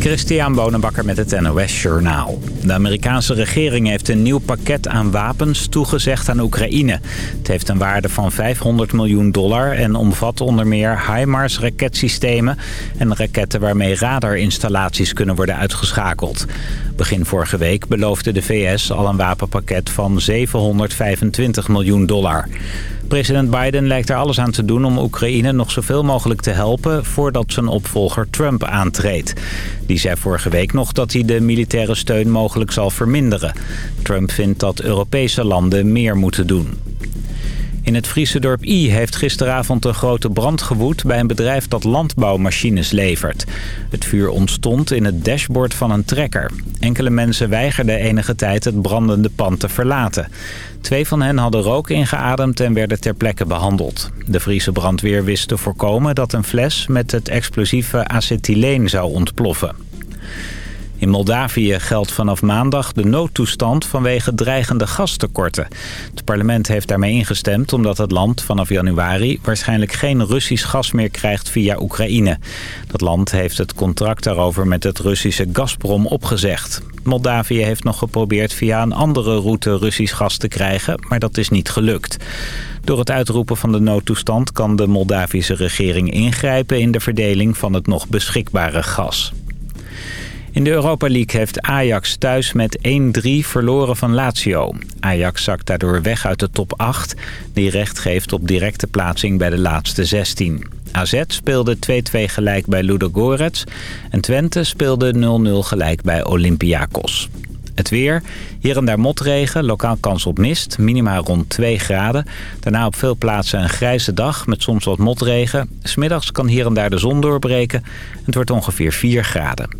Christian Bonenbakker met het NOS Journaal. De Amerikaanse regering heeft een nieuw pakket aan wapens toegezegd aan Oekraïne. Het heeft een waarde van 500 miljoen dollar en omvat onder meer HIMARS raketsystemen... en raketten waarmee radarinstallaties kunnen worden uitgeschakeld. Begin vorige week beloofde de VS al een wapenpakket van 725 miljoen dollar. President Biden lijkt er alles aan te doen om Oekraïne nog zoveel mogelijk te helpen... voordat zijn opvolger Trump aantreedt. Die zei vorige week nog dat hij de militaire steun mogelijk zal verminderen. Trump vindt dat Europese landen meer moeten doen. In het Friese dorp I heeft gisteravond een grote brand gewoed bij een bedrijf dat landbouwmachines levert. Het vuur ontstond in het dashboard van een trekker. Enkele mensen weigerden enige tijd het brandende pand te verlaten. Twee van hen hadden rook ingeademd en werden ter plekke behandeld. De Friese brandweer wist te voorkomen dat een fles met het explosieve acetyleen zou ontploffen. In Moldavië geldt vanaf maandag de noodtoestand vanwege dreigende gastekorten. Het parlement heeft daarmee ingestemd omdat het land vanaf januari waarschijnlijk geen Russisch gas meer krijgt via Oekraïne. Dat land heeft het contract daarover met het Russische Gazprom opgezegd. Moldavië heeft nog geprobeerd via een andere route Russisch gas te krijgen, maar dat is niet gelukt. Door het uitroepen van de noodtoestand kan de Moldavische regering ingrijpen in de verdeling van het nog beschikbare gas. In de Europa League heeft Ajax thuis met 1-3 verloren van Lazio. Ajax zakt daardoor weg uit de top 8, die recht geeft op directe plaatsing bij de laatste 16. AZ speelde 2-2 gelijk bij Ludogorets en Twente speelde 0-0 gelijk bij Olympiakos. Het weer, hier en daar motregen, lokaal kans op mist, minima rond 2 graden. Daarna op veel plaatsen een grijze dag met soms wat motregen. Smiddags kan hier en daar de zon doorbreken. Het wordt ongeveer 4 graden.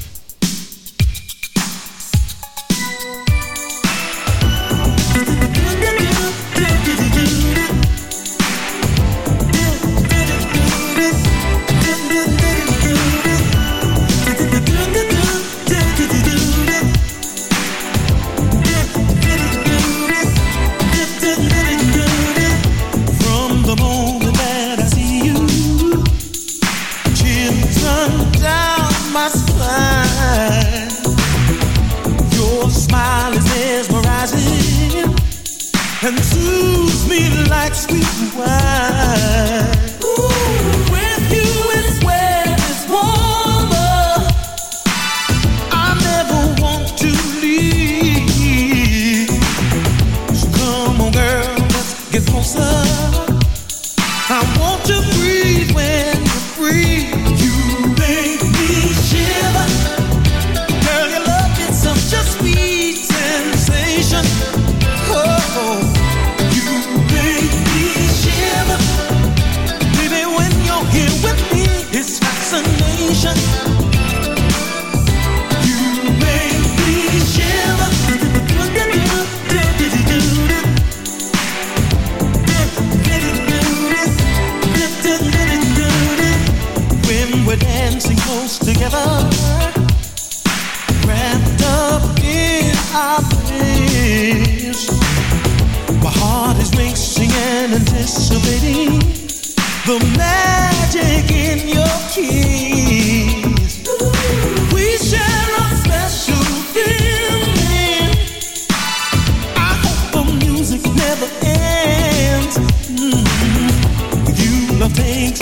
Bliss, my heart is racing and anticipating the magic in your kiss. We share a special feeling. I hope the music never ends. Mm. With you, love takes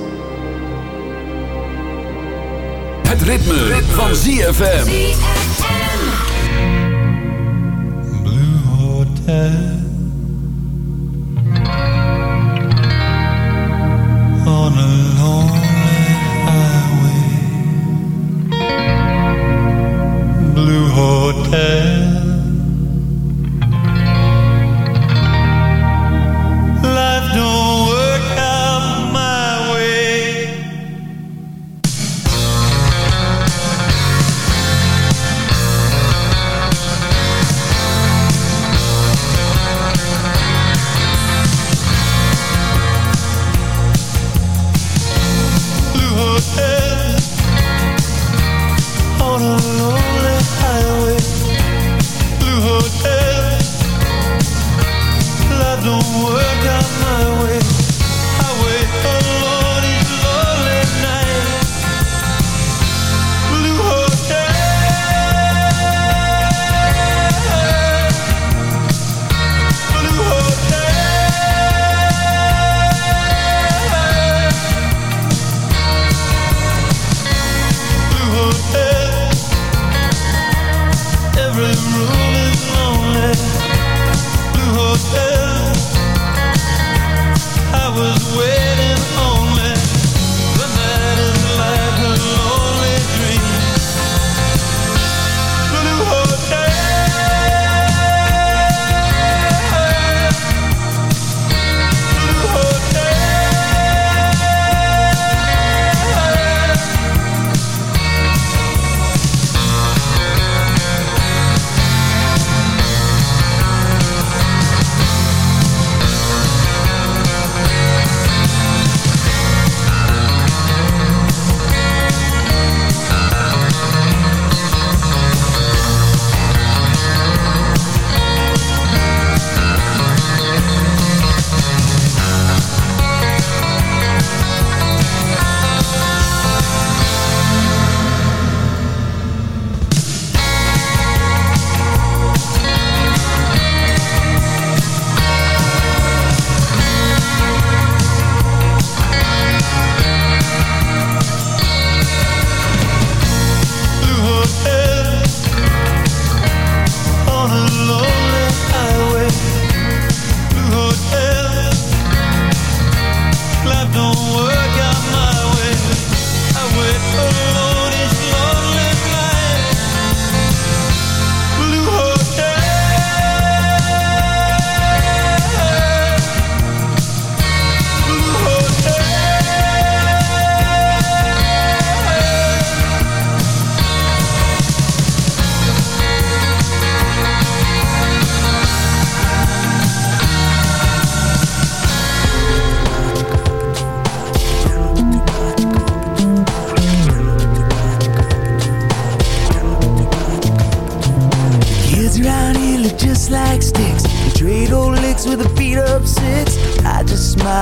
Het ritme, van ZFM. Blue Hotel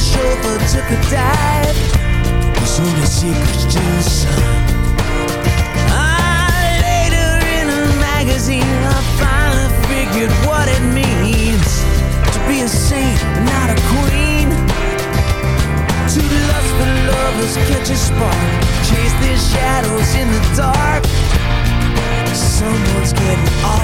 the chauffeur took a dive was only secrets to the sun. Ah, later in a magazine, I finally figured what it means to be a saint, not a queen. Two lustful lovers catch a spark, chase their shadows in the dark. Someone's getting off.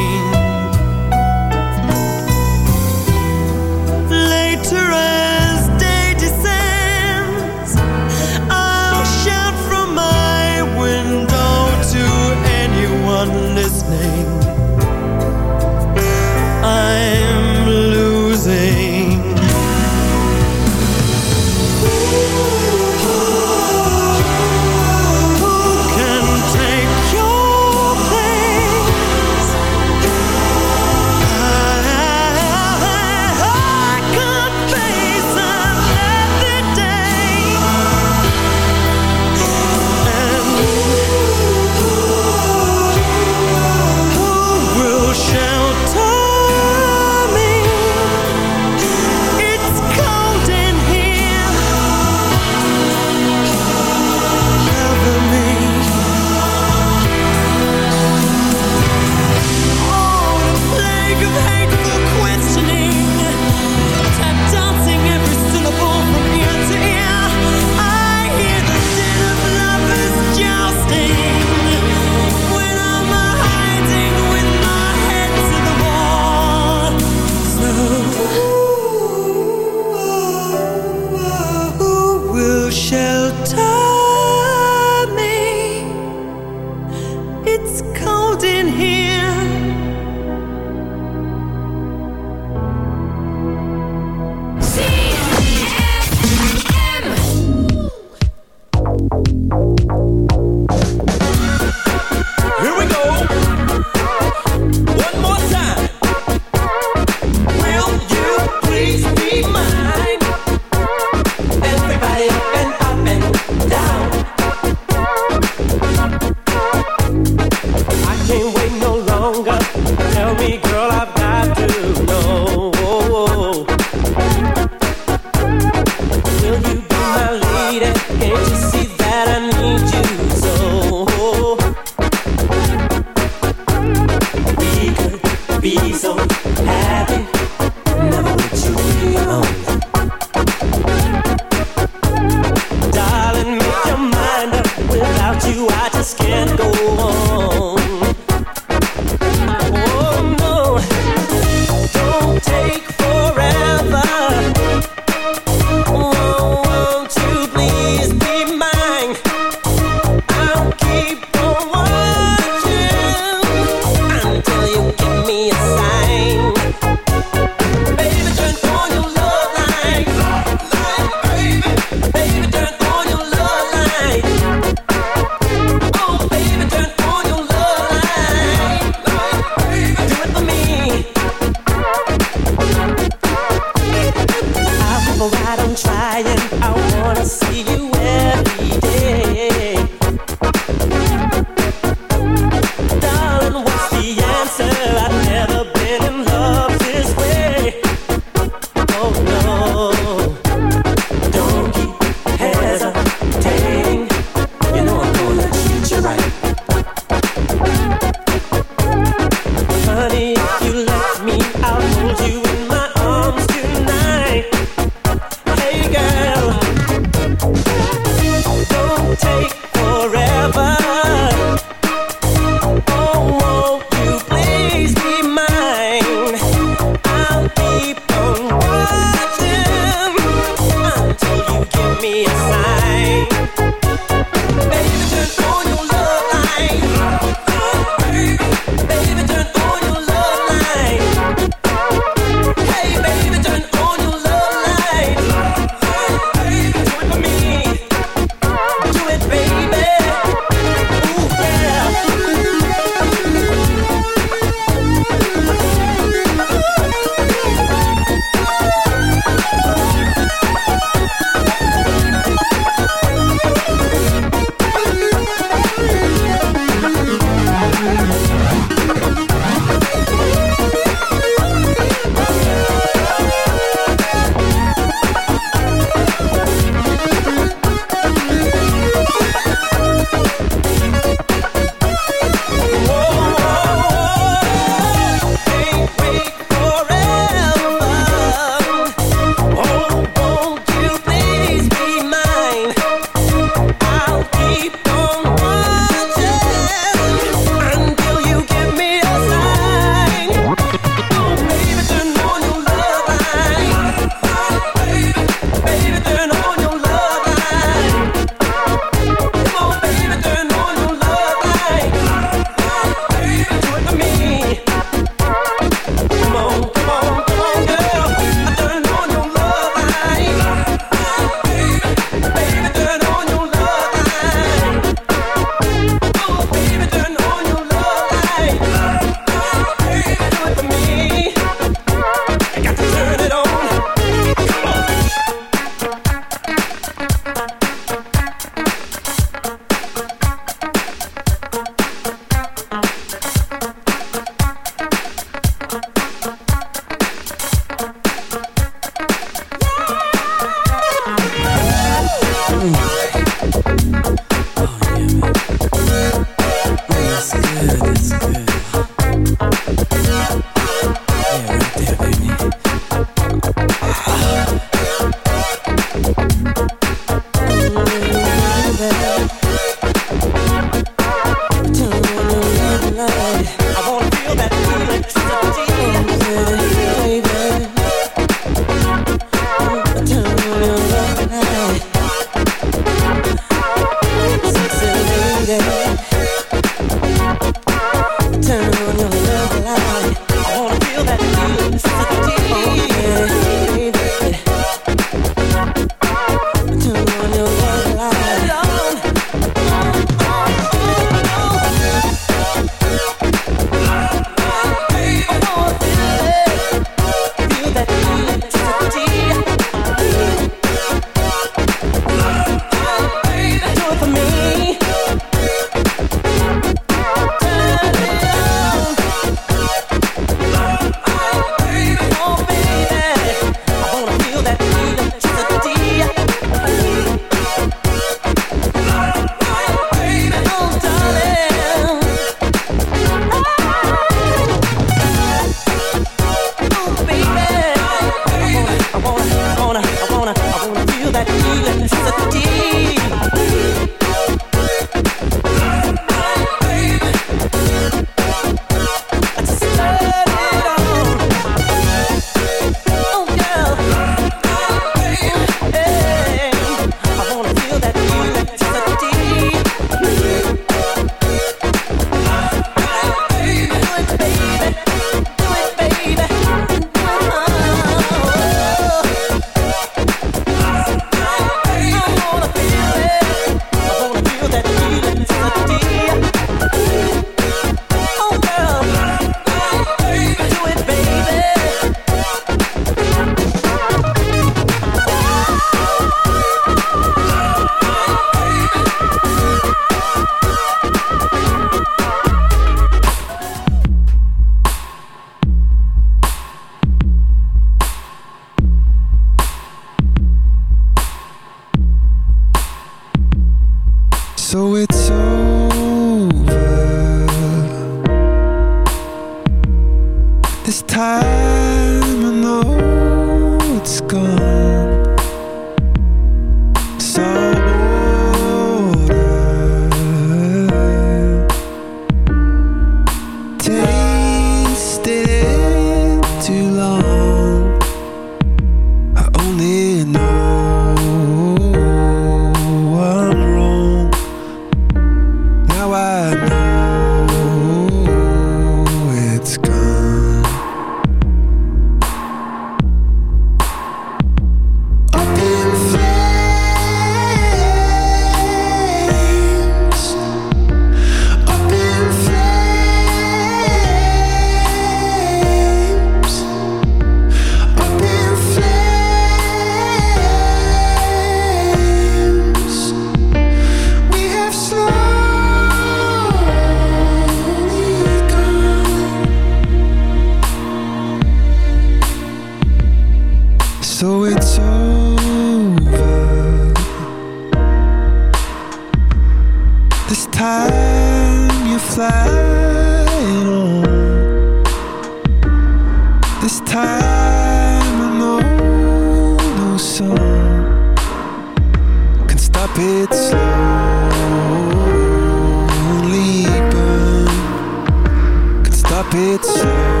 it